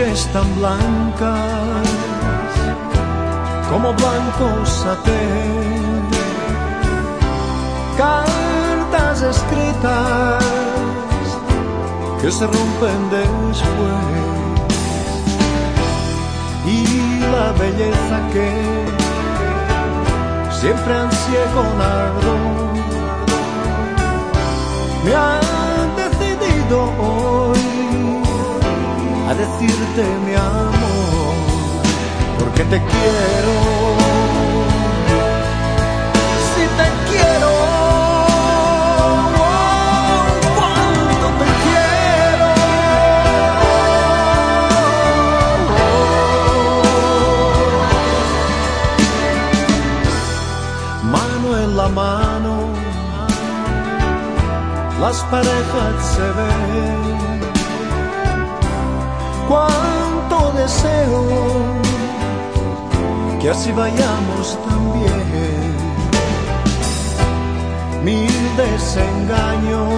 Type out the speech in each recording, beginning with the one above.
noches tan blancas como blancos satén, cartas escritas que se rompen después. Y la belleza que siempre ansié con ardor me han decidido hoy decirte mi porque te quiero. Si te quiero. cuánto te quiero. Mano en la mano, las parejas se ven cuánto deseo que así vayamos también. Mil desengaños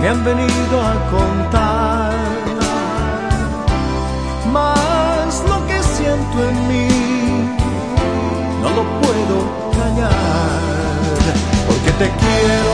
me han venido a contar, más lo que siento en mí no lo puedo callar, porque te quiero.